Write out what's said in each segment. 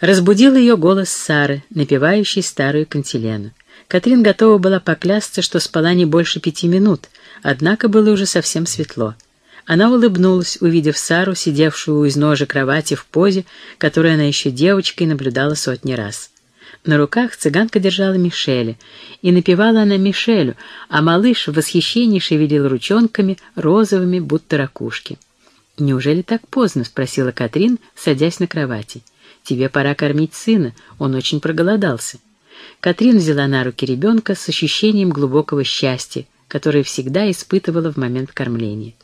Разбудил ее голос Сары, напевающей старую кантилену. Катрин готова была поклясться, что спала не больше пяти минут, однако было уже совсем светло. Она улыбнулась, увидев Сару, сидевшую у изножия кровати в позе, которую она еще девочкой наблюдала сотни раз. На руках цыганка держала Мишеля, и напевала она Мишелю, а малыш в восхищении шевелил ручонками, розовыми, будто ракушки. «Неужели так поздно?» — спросила Катрин, садясь на кровати. «Тебе пора кормить сына, он очень проголодался». Катрин взяла на руки ребенка с ощущением глубокого счастья, которое всегда испытывала в момент кормления.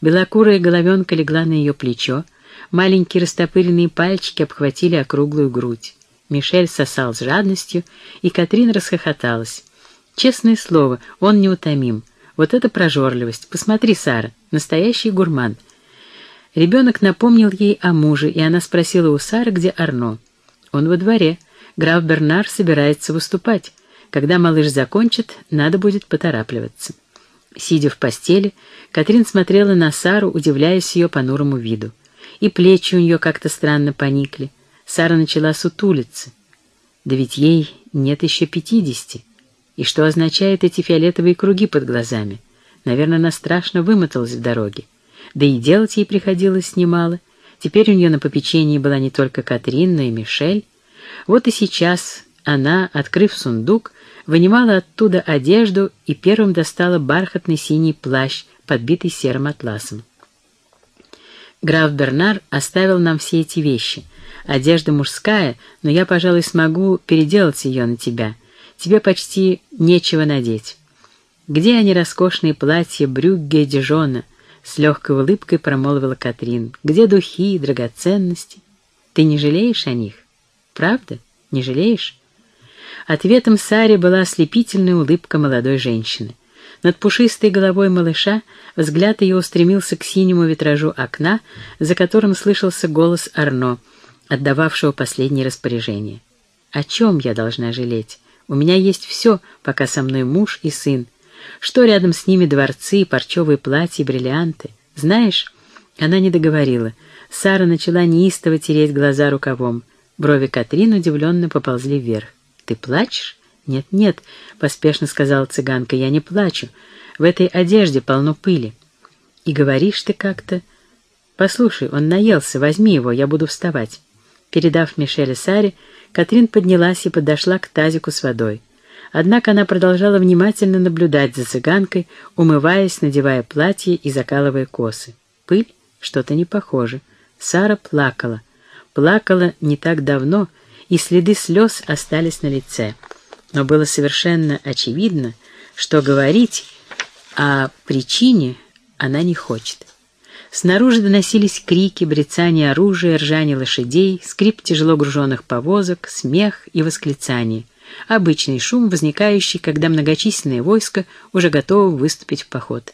Белокурая головенка легла на ее плечо, маленькие растопыренные пальчики обхватили округлую грудь. Мишель сосал с жадностью, и Катрин расхохоталась. Честное слово, он неутомим. Вот это прожорливость. Посмотри, Сара, настоящий гурман. Ребенок напомнил ей о муже, и она спросила у Сары, где Арно. Он во дворе. Граф Бернар собирается выступать. Когда малыш закончит, надо будет поторапливаться. Сидя в постели, Катрин смотрела на Сару, удивляясь ее понурому виду. И плечи у нее как-то странно поникли. Сара начала сутулиться. Да ведь ей нет еще пятидесяти. И что означают эти фиолетовые круги под глазами? Наверное, она страшно вымоталась в дороге. Да и делать ей приходилось немало. Теперь у нее на попечении была не только Катрин, но и Мишель. Вот и сейчас она, открыв сундук, вынимала оттуда одежду и первым достала бархатный синий плащ, подбитый серым атласом. Граф Бернар оставил нам все эти вещи. Одежда мужская, но я, пожалуй, смогу переделать ее на тебя. Тебе почти нечего надеть. Где они, роскошные платья Брюгге Дижона? С легкой улыбкой промолвила Катрин. Где духи и драгоценности? Ты не жалеешь о них? Правда? Не жалеешь? Ответом Саре была ослепительная улыбка молодой женщины. Над пушистой головой малыша взгляд ее устремился к синему витражу окна, за которым слышался голос Арно, отдававшего последние распоряжения. «О чем я должна жалеть? У меня есть все, пока со мной муж и сын. Что рядом с ними дворцы, парчевые платья, бриллианты? Знаешь...» Она не договорила. Сара начала неистово тереть глаза рукавом. Брови Катрин удивленно поползли вверх. «Ты плачешь?» «Нет-нет», — поспешно сказала цыганка, — «я не плачу. В этой одежде полно пыли». «И говоришь ты как-то...» «Послушай, он наелся, возьми его, я буду вставать». Передав Мишеле Саре, Катрин поднялась и подошла к тазику с водой. Однако она продолжала внимательно наблюдать за цыганкой, умываясь, надевая платье и закалывая косы. Пыль? Что-то не похоже. Сара плакала. Плакала не так давно, и следы слез остались на лице. Но было совершенно очевидно, что говорить о причине она не хочет. Снаружи доносились крики, брецание оружия, ржание лошадей, скрип тяжело груженных повозок, смех и восклицание. Обычный шум, возникающий, когда многочисленное войско уже готово выступить в поход.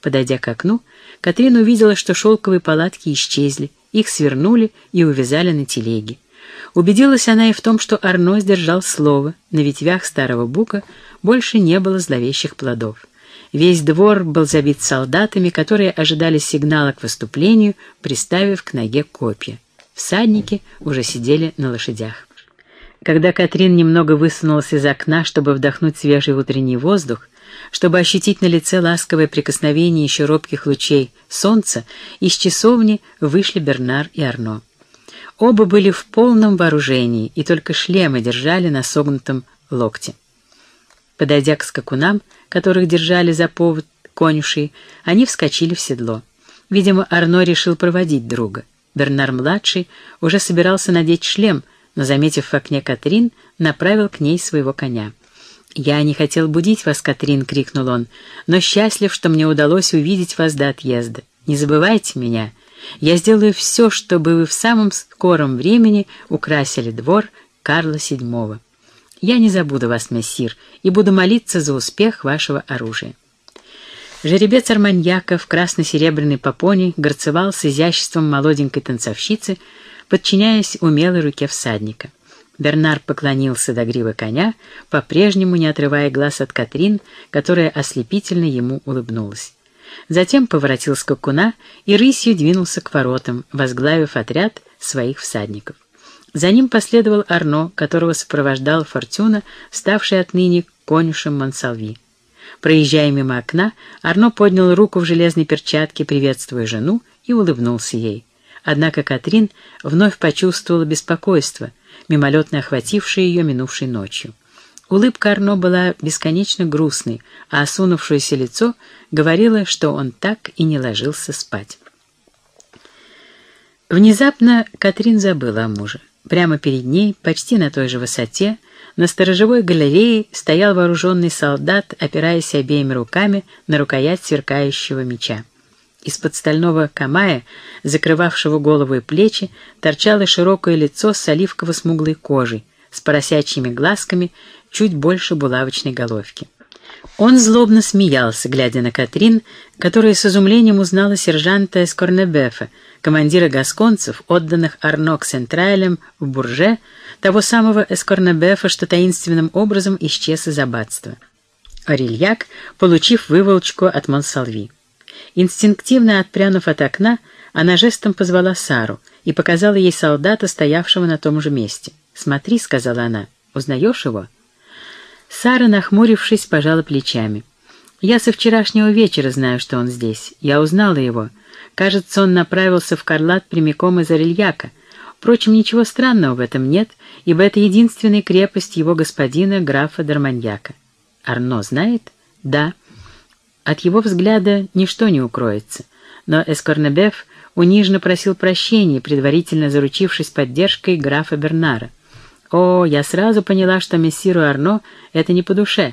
Подойдя к окну, Катрин увидела, что шелковые палатки исчезли, их свернули и увязали на телеге. Убедилась она и в том, что Арно сдержал слово, на ветвях старого бука больше не было зловещих плодов. Весь двор был забит солдатами, которые ожидали сигнала к выступлению, приставив к ноге копья. Всадники уже сидели на лошадях. Когда Катрин немного высунулась из окна, чтобы вдохнуть свежий утренний воздух, чтобы ощутить на лице ласковое прикосновение еще робких лучей солнца, из часовни вышли Бернар и Арно. Оба были в полном вооружении, и только шлемы держали на согнутом локте. Подойдя к скакунам, которых держали за повод конюшей, они вскочили в седло. Видимо, Арно решил проводить друга. Бернар-младший уже собирался надеть шлем, но, заметив в окне Катрин, направил к ней своего коня. «Я не хотел будить вас, Катрин!» — крикнул он, — «но счастлив, что мне удалось увидеть вас до отъезда. Не забывайте меня. Я сделаю все, чтобы вы в самом скором времени украсили двор Карла VII. Я не забуду вас, мессир, и буду молиться за успех вашего оружия». Жеребец Арманьяка в красно-серебряной попоне горцевал с изяществом молоденькой танцовщицы, подчиняясь умелой руке всадника. Бернар поклонился до гривы коня, по-прежнему не отрывая глаз от Катрин, которая ослепительно ему улыбнулась. Затем поворотил скакуна и рысью двинулся к воротам, возглавив отряд своих всадников. За ним последовал Арно, которого сопровождал Фортюна, ставший отныне конюшем Монсалви. Проезжая мимо окна, Арно поднял руку в железной перчатке, приветствуя жену, и улыбнулся ей. Однако Катрин вновь почувствовала беспокойство, мимолетно охватившее ее минувшей ночью. Улыбка Арно была бесконечно грустной, а осунувшееся лицо говорило, что он так и не ложился спать. Внезапно Катрин забыла о муже. Прямо перед ней, почти на той же высоте, на сторожевой галерее стоял вооруженный солдат, опираясь обеими руками на рукоять сверкающего меча. Из-под стального камая, закрывавшего голову и плечи, торчало широкое лицо с оливково-смуглой кожей, с поросячьими глазками, чуть больше булавочной головки. Он злобно смеялся, глядя на Катрин, которая с изумлением узнала сержанта Эскорнебефа, командира гасконцев, отданных Арнок Сентралем в Бурже, того самого Эскорнебефа, что таинственным образом исчез из аббатства. Орельяк, получив выволочку от Монсалви. Инстинктивно отпрянув от окна, она жестом позвала Сару и показала ей солдата, стоявшего на том же месте. «Смотри», — сказала она, — «узнаешь его?» Сара, нахмурившись, пожала плечами. «Я со вчерашнего вечера знаю, что он здесь. Я узнала его. Кажется, он направился в Карлат прямиком из Орельяка. Впрочем, ничего странного в этом нет, ибо это единственная крепость его господина, графа Дарманьяка. Арно знает? Да. От его взгляда ничто не укроется. Но Эскорнебеф униженно просил прощения, предварительно заручившись поддержкой графа Бернара. О, я сразу поняла, что мессиру Арно это не по душе,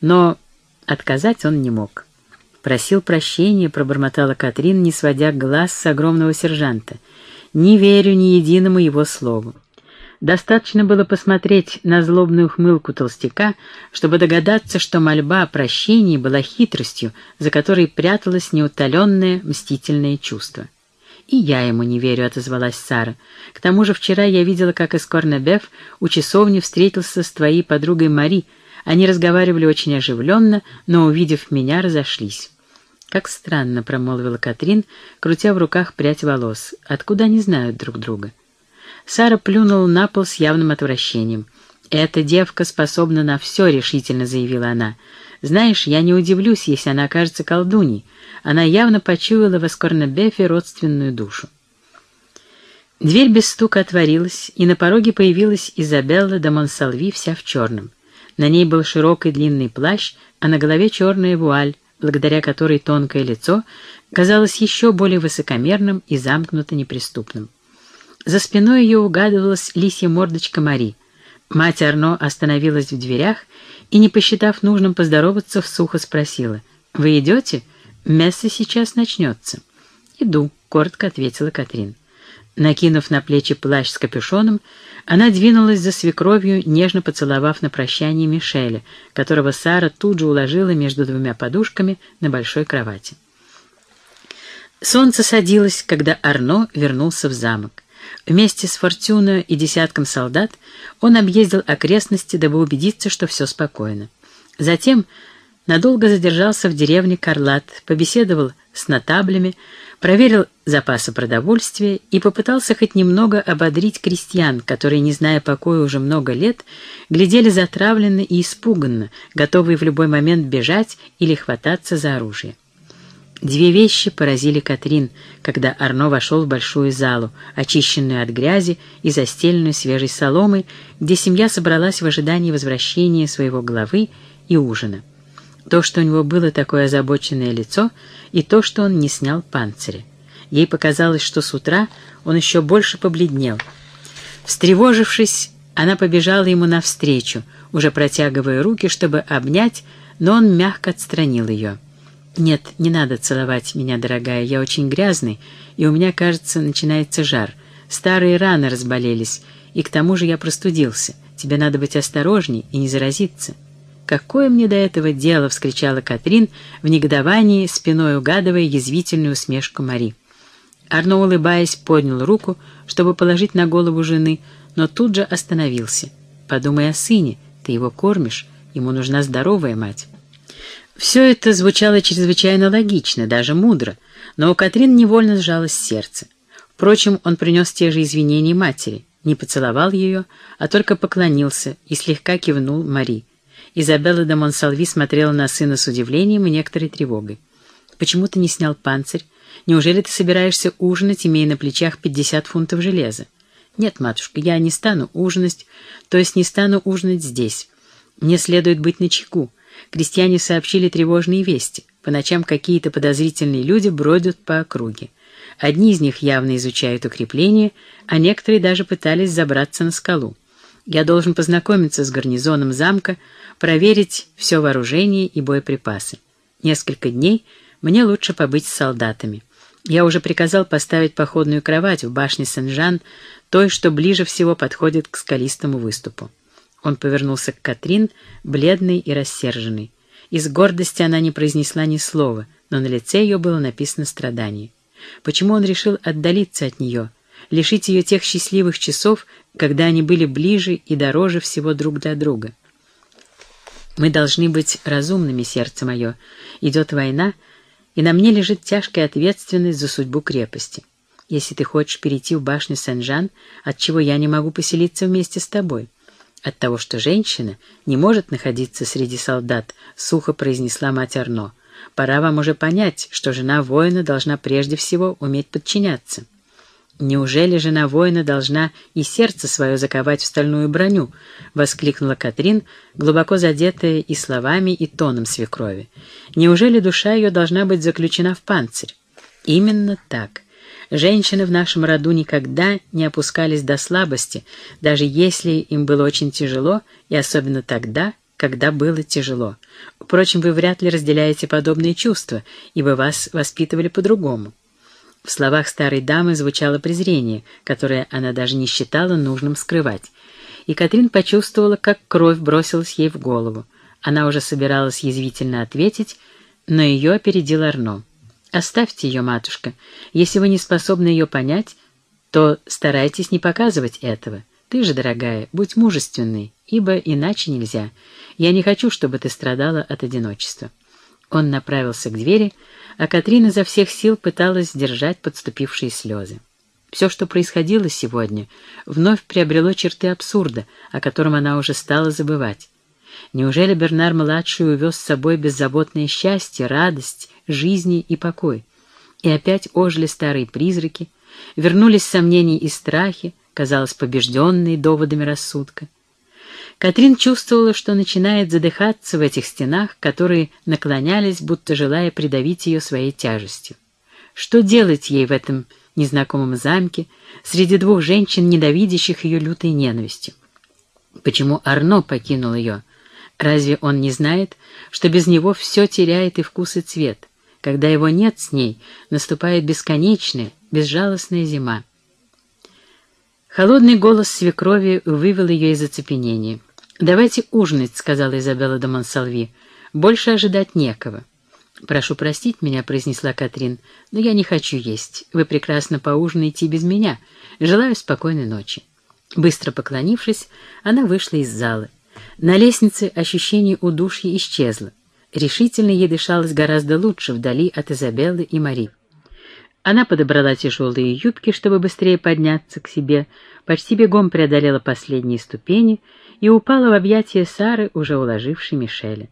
но отказать он не мог. Просил прощения, пробормотала Катрин, не сводя глаз с огромного сержанта. Не верю ни единому его слову. Достаточно было посмотреть на злобную ухмылку толстяка, чтобы догадаться, что мольба о прощении была хитростью, за которой пряталось неутоленное мстительное чувство. «И я ему не верю», — отозвалась Сара. «К тому же вчера я видела, как Эскорнебеф у часовни встретился с твоей подругой Мари. Они разговаривали очень оживленно, но, увидев меня, разошлись». «Как странно», — промолвила Катрин, крутя в руках прядь волос. «Откуда они знают друг друга?» Сара плюнула на пол с явным отвращением. «Эта девка способна на все», — решительно заявила она. «Знаешь, я не удивлюсь, если она окажется колдуней. Она явно почуяла в Эскорнебефе родственную душу. Дверь без стука отворилась, и на пороге появилась Изабелла де Монсалви вся в черном. На ней был широкий длинный плащ, а на голове черная вуаль, благодаря которой тонкое лицо казалось еще более высокомерным и замкнуто неприступным. За спиной ее угадывалась лисья мордочка Мари. Мать Арно остановилась в дверях и, не посчитав нужным поздороваться, сухо спросила, «Вы идете?» Месса сейчас начнется. Иду, коротко ответила Катрин. Накинув на плечи плащ с капюшоном, она двинулась за свекровью, нежно поцеловав на прощание Мишеля, которого Сара тут же уложила между двумя подушками на большой кровати. Солнце садилось, когда Арно вернулся в замок. Вместе с Фортюна и десятком солдат он объездил окрестности, дабы убедиться, что все спокойно. Затем надолго задержался в деревне Карлат, побеседовал с нотаблями, проверил запасы продовольствия и попытался хоть немного ободрить крестьян, которые, не зная покоя уже много лет, глядели затравленно и испуганно, готовые в любой момент бежать или хвататься за оружие. Две вещи поразили Катрин, когда Арно вошел в большую залу, очищенную от грязи и застеленную свежей соломой, где семья собралась в ожидании возвращения своего главы и ужина. То, что у него было такое озабоченное лицо, и то, что он не снял панциря. Ей показалось, что с утра он еще больше побледнел. Встревожившись, она побежала ему навстречу, уже протягивая руки, чтобы обнять, но он мягко отстранил ее. «Нет, не надо целовать меня, дорогая, я очень грязный, и у меня, кажется, начинается жар. Старые раны разболелись, и к тому же я простудился. Тебе надо быть осторожней и не заразиться». «Какое мне до этого дело?» — вскричала Катрин в негодовании, спиной угадывая язвительную усмешку Мари. Арно, улыбаясь, поднял руку, чтобы положить на голову жены, но тут же остановился. «Подумай о сыне, ты его кормишь, ему нужна здоровая мать». Все это звучало чрезвычайно логично, даже мудро, но у Катрин невольно сжалось сердце. Впрочем, он принес те же извинения матери. не поцеловал ее, а только поклонился и слегка кивнул Мари. Изабелла де Монсалви смотрела на сына с удивлением и некоторой тревогой. «Почему ты не снял панцирь? Неужели ты собираешься ужинать, имея на плечах пятьдесят фунтов железа?» «Нет, матушка, я не стану ужинать, то есть не стану ужинать здесь. Мне следует быть начеку. Крестьяне сообщили тревожные вести. По ночам какие-то подозрительные люди бродят по округе. Одни из них явно изучают укрепления, а некоторые даже пытались забраться на скалу. Я должен познакомиться с гарнизоном замка, проверить все вооружение и боеприпасы. Несколько дней мне лучше побыть с солдатами. Я уже приказал поставить походную кровать в башне Сен-Жан, той, что ближе всего подходит к скалистому выступу. Он повернулся к Катрин, бледный и рассерженный. Из гордости она не произнесла ни слова, но на лице ее было написано страдание. Почему он решил отдалиться от нее, лишить ее тех счастливых часов, когда они были ближе и дороже всего друг для друга? Мы должны быть разумными, сердце мое. Идет война, и на мне лежит тяжкая ответственность за судьбу крепости. Если ты хочешь перейти в башню Сен-Жан, отчего я не могу поселиться вместе с тобой? От того, что женщина не может находиться среди солдат, сухо произнесла мать Арно. Пора вам уже понять, что жена воина должна прежде всего уметь подчиняться. «Неужели жена воина должна и сердце свое заковать в стальную броню?» — воскликнула Катрин, глубоко задетая и словами, и тоном свекрови. «Неужели душа ее должна быть заключена в панцирь?» «Именно так. Женщины в нашем роду никогда не опускались до слабости, даже если им было очень тяжело, и особенно тогда, когда было тяжело. Впрочем, вы вряд ли разделяете подобные чувства, ибо вас воспитывали по-другому. В словах старой дамы звучало презрение, которое она даже не считала нужным скрывать. И Катрин почувствовала, как кровь бросилась ей в голову. Она уже собиралась язвительно ответить, но ее опередил Арно. «Оставьте ее, матушка. Если вы не способны ее понять, то старайтесь не показывать этого. Ты же, дорогая, будь мужественной, ибо иначе нельзя. Я не хочу, чтобы ты страдала от одиночества». Он направился к двери, а Катрин изо всех сил пыталась сдержать подступившие слезы. Все, что происходило сегодня, вновь приобрело черты абсурда, о котором она уже стала забывать. Неужели Бернар-младший увез с собой беззаботное счастье, радость, жизни и покой? И опять ожили старые призраки, вернулись сомнения и страхи, казалось, побежденные доводами рассудка. Катрин чувствовала, что начинает задыхаться в этих стенах, которые наклонялись, будто желая придавить ее своей тяжестью. Что делать ей в этом незнакомом замке, среди двух женщин, ненавидящих ее лютой ненавистью? Почему Арно покинул ее? Разве он не знает, что без него все теряет и вкус, и цвет? Когда его нет с ней, наступает бесконечная, безжалостная зима. Холодный голос свекрови вывел ее из оцепенения. «Давайте ужинать», — сказала Изабелла де Монсалви. «Больше ожидать некого». «Прошу простить меня», — произнесла Катрин, — «но я не хочу есть. Вы прекрасно поужинаете без меня. Желаю спокойной ночи». Быстро поклонившись, она вышла из зала. На лестнице ощущение удушья исчезло. Решительно ей дышалось гораздо лучше вдали от Изабеллы и Мари. Она подобрала тяжелые юбки, чтобы быстрее подняться к себе, почти бегом преодолела последние ступени и упала в объятия Сары, уже уложившей Мишеля.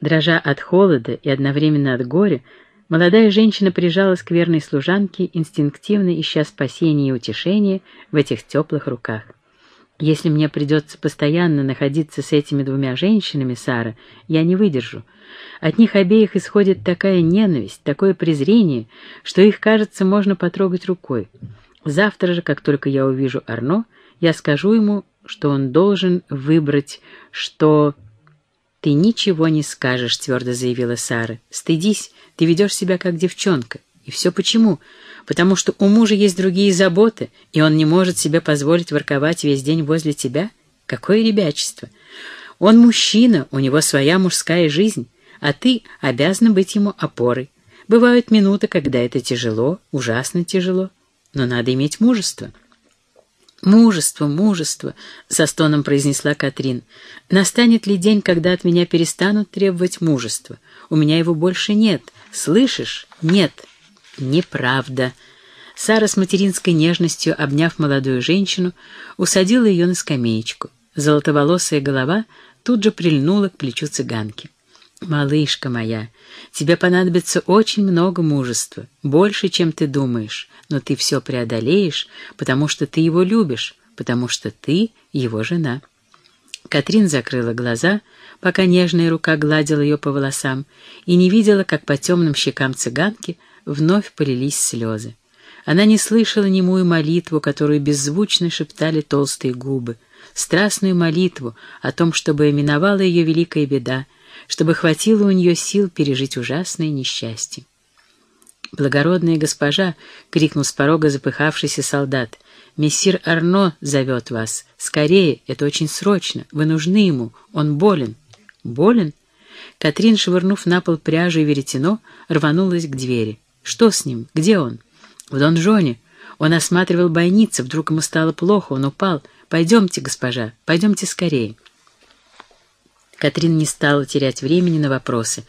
Дрожа от холода и одновременно от горя, молодая женщина прижалась к верной служанке, инстинктивно ища спасения и утешения в этих теплых руках. Если мне придется постоянно находиться с этими двумя женщинами, Сара, я не выдержу. От них обеих исходит такая ненависть, такое презрение, что их, кажется, можно потрогать рукой. Завтра же, как только я увижу Арно, я скажу ему, что он должен выбрать, что... «Ты ничего не скажешь», — твердо заявила Сара. «Стыдись, ты ведешь себя как девчонка. И все почему? Потому что у мужа есть другие заботы, и он не может себе позволить ворковать весь день возле тебя? Какое ребячество! Он мужчина, у него своя мужская жизнь, а ты обязана быть ему опорой. Бывают минуты, когда это тяжело, ужасно тяжело, но надо иметь мужество». «Мужество, мужество!» — со стоном произнесла Катрин. «Настанет ли день, когда от меня перестанут требовать мужества? У меня его больше нет. Слышишь? Нет». «Неправда». Сара с материнской нежностью, обняв молодую женщину, усадила ее на скамеечку. Золотоволосая голова тут же прильнула к плечу цыганки. «Малышка моя, тебе понадобится очень много мужества, больше, чем ты думаешь, но ты все преодолеешь, потому что ты его любишь, потому что ты его жена». Катрин закрыла глаза, пока нежная рука гладила ее по волосам, и не видела, как по темным щекам цыганки вновь полились слезы. Она не слышала немую молитву, которую беззвучно шептали толстые губы, страстную молитву о том, чтобы миновала ее великая беда, чтобы хватило у нее сил пережить ужасное несчастье. «Благородная госпожа!» — крикнул с порога запыхавшийся солдат. «Мессир Арно зовет вас. Скорее, это очень срочно. Вы нужны ему. Он болен». «Болен?» Катрин, швырнув на пол пряжу и веретено, рванулась к двери. «Что с ним? Где он?» «В донжоне. Он осматривал бойницы. Вдруг ему стало плохо. Он упал. Пойдемте, госпожа, пойдемте скорее». Катрин не стала терять времени на вопросы.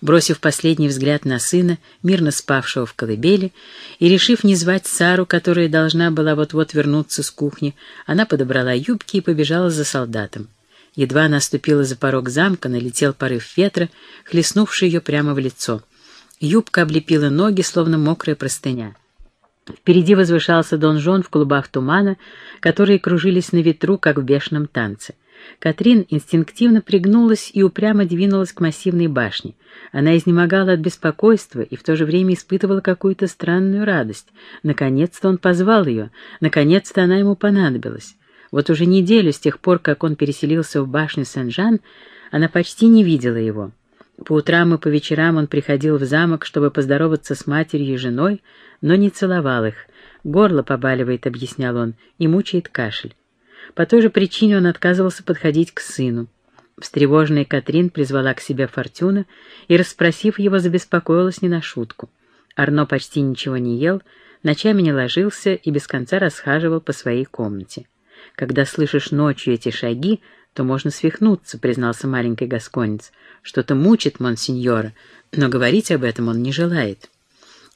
Бросив последний взгляд на сына, мирно спавшего в колыбели, и решив не звать Сару, которая должна была вот-вот вернуться с кухни, она подобрала юбки и побежала за солдатом. Едва она ступила за порог замка, налетел порыв ветра, хлестнувший ее прямо в лицо. Юбка облепила ноги, словно мокрая простыня. Впереди возвышался донжон в клубах тумана, которые кружились на ветру, как в бешеном танце. Катрин инстинктивно пригнулась и упрямо двинулась к массивной башне. Она изнемогала от беспокойства и в то же время испытывала какую-то странную радость. Наконец-то он позвал ее, наконец-то она ему понадобилась. Вот уже неделю с тех пор, как он переселился в башню Сен-Жан, она почти не видела его. По утрам и по вечерам он приходил в замок, чтобы поздороваться с матерью и женой, но не целовал их. «Горло побаливает», — объяснял он, — «и мучает кашель». По той же причине он отказывался подходить к сыну. Встревоженная Катрин призвала к себе Фортюна и, расспросив его, забеспокоилась не на шутку. Арно почти ничего не ел, ночами не ложился и без конца расхаживал по своей комнате. «Когда слышишь ночью эти шаги, то можно свихнуться», — признался маленький гасконец. «Что-то мучит монсеньора, но говорить об этом он не желает».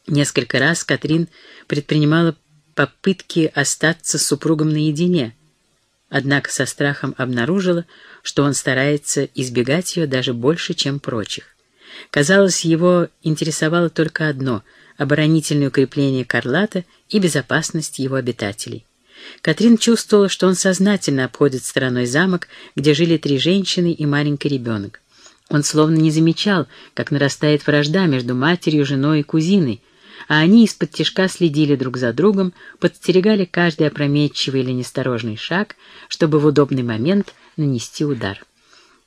Несколько раз Катрин предпринимала попытки остаться с супругом наедине — однако со страхом обнаружила, что он старается избегать ее даже больше, чем прочих. Казалось, его интересовало только одно — оборонительное укрепление Карлата и безопасность его обитателей. Катрин чувствовала, что он сознательно обходит стороной замок, где жили три женщины и маленький ребенок. Он словно не замечал, как нарастает вражда между матерью, женой и кузиной, а они из-под тишка следили друг за другом, подстерегали каждый опрометчивый или несторожный шаг, чтобы в удобный момент нанести удар.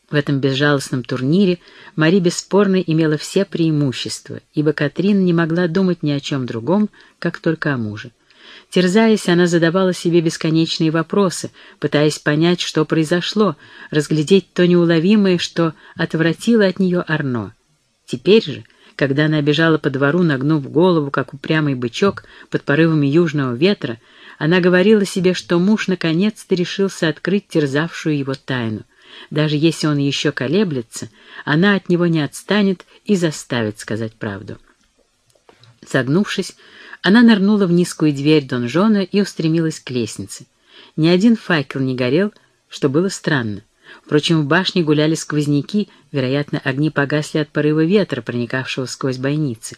В этом безжалостном турнире Мари бесспорно имела все преимущества, ибо Катрин не могла думать ни о чем другом, как только о муже. Терзаясь, она задавала себе бесконечные вопросы, пытаясь понять, что произошло, разглядеть то неуловимое, что отвратило от нее Арно. Теперь же, когда она бежала по двору, нагнув голову, как упрямый бычок, под порывами южного ветра, она говорила себе, что муж наконец-то решился открыть терзавшую его тайну. Даже если он еще колеблется, она от него не отстанет и заставит сказать правду. Согнувшись, она нырнула в низкую дверь донжона и устремилась к лестнице. Ни один факел не горел, что было странно. Впрочем, в башне гуляли сквозняки, вероятно, огни погасли от порыва ветра, проникавшего сквозь бойницы.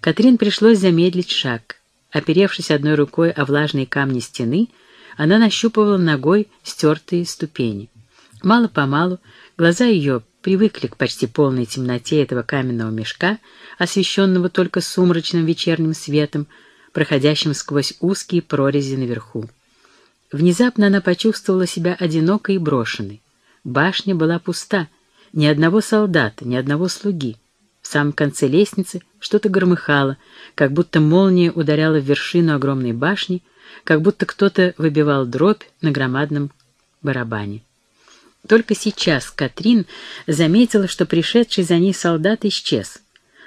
Катрин пришлось замедлить шаг. Оперевшись одной рукой о влажные камни стены, она нащупывала ногой стертые ступени. Мало-помалу глаза ее привыкли к почти полной темноте этого каменного мешка, освещенного только сумрачным вечерним светом, проходящим сквозь узкие прорези наверху. Внезапно она почувствовала себя одинокой и брошенной. Башня была пуста, ни одного солдата, ни одного слуги. В самом конце лестницы что-то громыхало, как будто молния ударяла в вершину огромной башни, как будто кто-то выбивал дробь на громадном барабане. Только сейчас Катрин заметила, что пришедший за ней солдат исчез.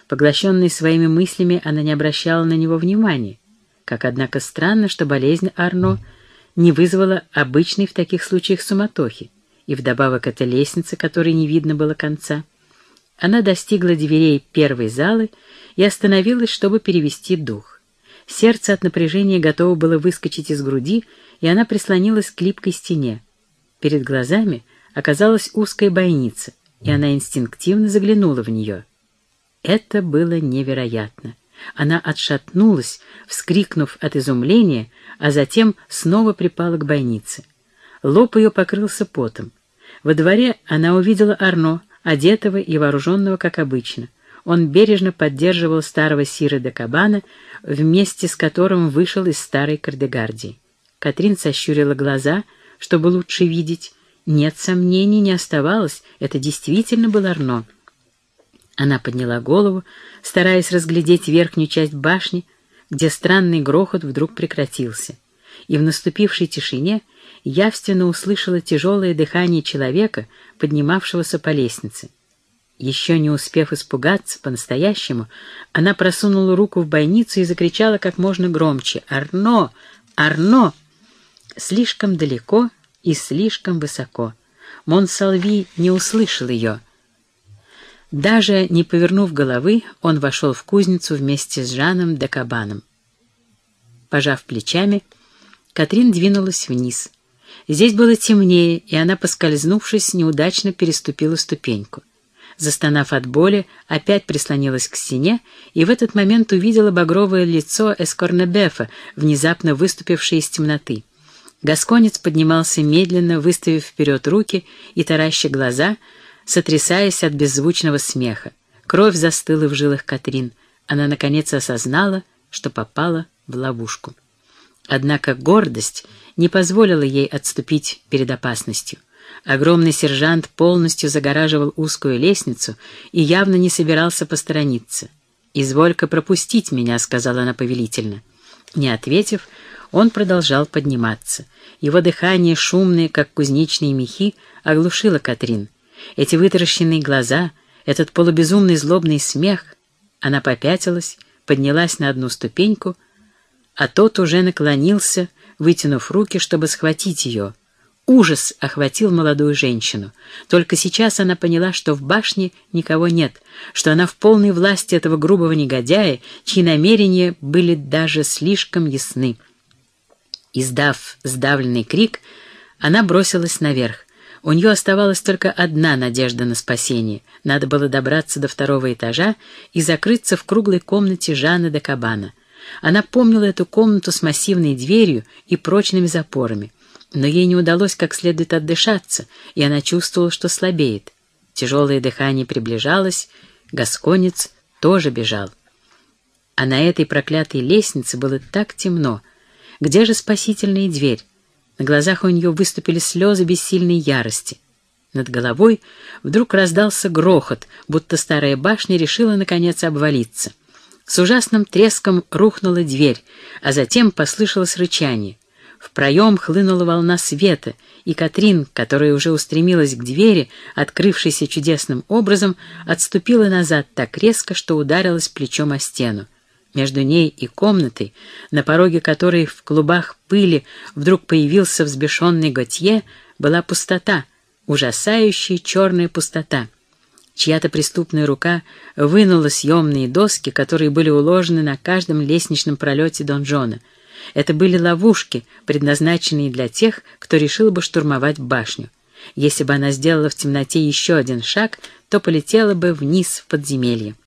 Поглощенный своими мыслями, она не обращала на него внимания. Как, однако, странно, что болезнь Арно не вызвала обычной в таких случаях суматохи и вдобавок эта лестница, которой не видно было конца. Она достигла дверей первой залы и остановилась, чтобы перевести дух. Сердце от напряжения готово было выскочить из груди, и она прислонилась к липкой стене. Перед глазами оказалась узкая бойница, и она инстинктивно заглянула в нее. Это было невероятно. Она отшатнулась, вскрикнув от изумления, а затем снова припала к бойнице. Лоб ее покрылся потом. Во дворе она увидела Арно, одетого и вооруженного, как обычно. Он бережно поддерживал старого Сира де Кабана, вместе с которым вышел из старой Кардегардии. Катрин сощурила глаза, чтобы лучше видеть. Нет сомнений, не оставалось, это действительно был Арно. Она подняла голову, стараясь разглядеть верхнюю часть башни, где странный грохот вдруг прекратился. И в наступившей тишине явственно услышала тяжелое дыхание человека, поднимавшегося по лестнице. Еще не успев испугаться по-настоящему, она просунула руку в бойницу и закричала как можно громче «Арно! Арно!» Слишком далеко и слишком высоко. Монсалви не услышал ее. Даже не повернув головы, он вошел в кузницу вместе с Жаном де Кабаном. Пожав плечами, Катрин двинулась вниз. Здесь было темнее, и она, поскользнувшись, неудачно переступила ступеньку. Застонав от боли, опять прислонилась к стене и в этот момент увидела багровое лицо Эскорнебефа, внезапно выступившее из темноты. Гасконец поднимался медленно, выставив вперед руки и тараща глаза, сотрясаясь от беззвучного смеха. Кровь застыла в жилах Катрин. Она, наконец, осознала, что попала в ловушку. Однако гордость не позволила ей отступить перед опасностью. Огромный сержант полностью загораживал узкую лестницу и явно не собирался посторониться. «Изволь-ка пропустить меня», — сказала она повелительно. Не ответив, он продолжал подниматься. Его дыхание, шумное, как кузнечные мехи, оглушило Катрин. Эти вытаращенные глаза, этот полубезумный злобный смех. Она попятилась, поднялась на одну ступеньку, а тот уже наклонился, вытянув руки, чтобы схватить ее — Ужас охватил молодую женщину. Только сейчас она поняла, что в башне никого нет, что она в полной власти этого грубого негодяя, чьи намерения были даже слишком ясны. Издав сдавленный крик, она бросилась наверх. У нее оставалась только одна надежда на спасение. Надо было добраться до второго этажа и закрыться в круглой комнате Жана де Кабана. Она помнила эту комнату с массивной дверью и прочными запорами но ей не удалось как следует отдышаться, и она чувствовала, что слабеет. Тяжелое дыхание приближалось, Гасконец тоже бежал. А на этой проклятой лестнице было так темно. Где же спасительная дверь? На глазах у нее выступили слезы бессильной ярости. Над головой вдруг раздался грохот, будто старая башня решила, наконец, обвалиться. С ужасным треском рухнула дверь, а затем послышалось рычание — в проем хлынула волна света, и Катрин, которая уже устремилась к двери, открывшейся чудесным образом, отступила назад так резко, что ударилась плечом о стену. Между ней и комнатой, на пороге которой в клубах пыли вдруг появился взбешенный Готье, была пустота, ужасающая черная пустота. Чья-то преступная рука вынула съемные доски, которые были уложены на каждом лестничном пролете донжона — это были ловушки, предназначенные для тех, кто решил бы штурмовать башню. Если бы она сделала в темноте еще один шаг, то полетела бы вниз в подземелье.